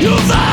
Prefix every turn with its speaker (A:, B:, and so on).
A: You've